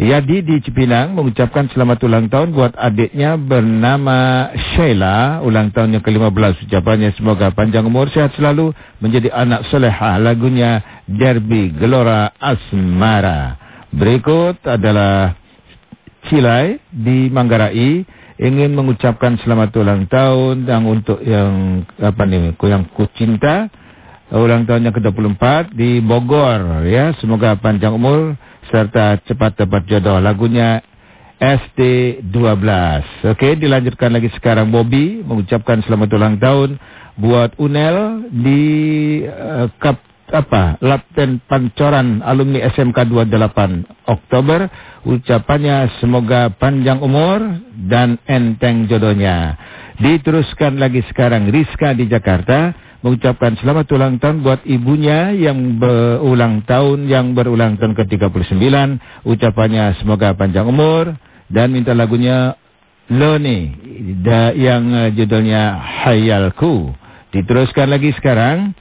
S4: Yadi di Cipinang mengucapkan selamat ulang tahun buat adiknya bernama Sheila. Ulang tahunnya ke-15. Ucapannya semoga panjang umur, sehat selalu, menjadi anak soleha. Lagunya Derby Gelora Asmara. Berikut adalah Cilai di Manggarai ingin mengucapkan selamat ulang tahun yang untuk yang apa nih, yang ku cinta. Ulang tahunnya ke-24 di Bogor ya. Semoga panjang umur serta cepat dapat jodoh. Lagunya ST12. Oke, dilanjutkan lagi sekarang Bobby mengucapkan selamat ulang tahun buat Unel di uh, Kap apa? Lapten Pancoran alumni SMK 28 Oktober. Ucapannya semoga panjang umur dan enteng jodohnya. Diteruskan lagi sekarang Rizka di Jakarta mengucapkan selamat ulang tahun buat ibunya yang berulang tahun yang berulang tahun ke-39. Ucapannya semoga panjang umur dan minta lagunya Loni yang uh, judulnya Hayalku. Diteruskan lagi sekarang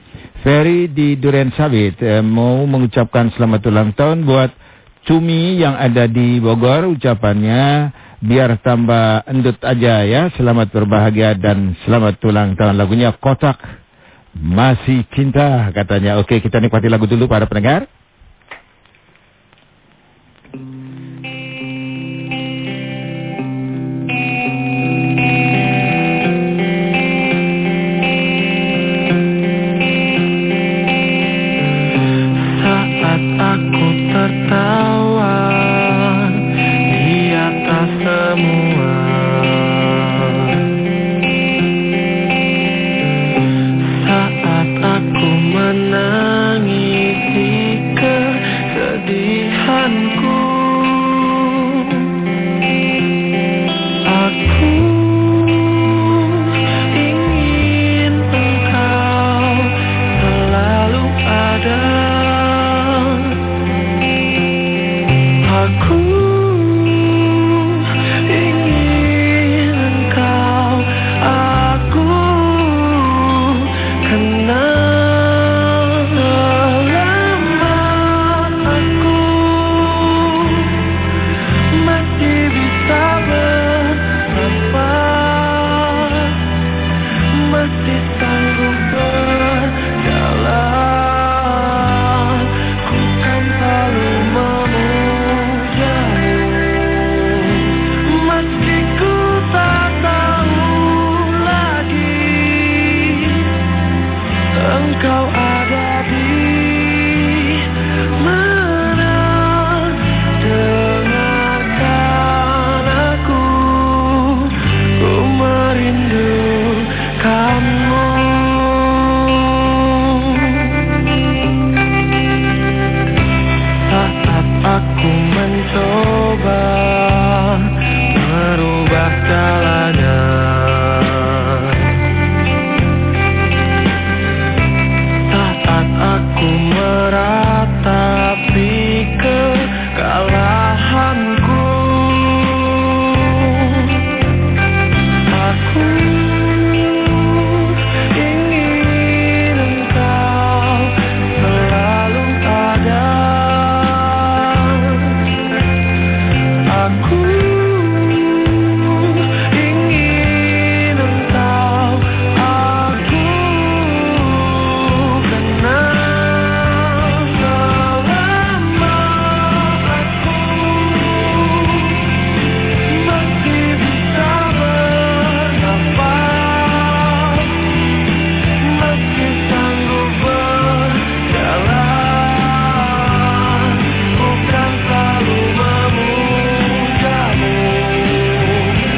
S4: Ferry di Duren Sawit uh, mau mengucapkan selamat ulang tahun buat Cumi yang ada di Bogor ucapannya biar tambah endut aja ya selamat berbahagia dan selamat ulang tahun lagunya Kotak masih cinta katanya. Oke, kita nikmati lagu dulu para pendengar.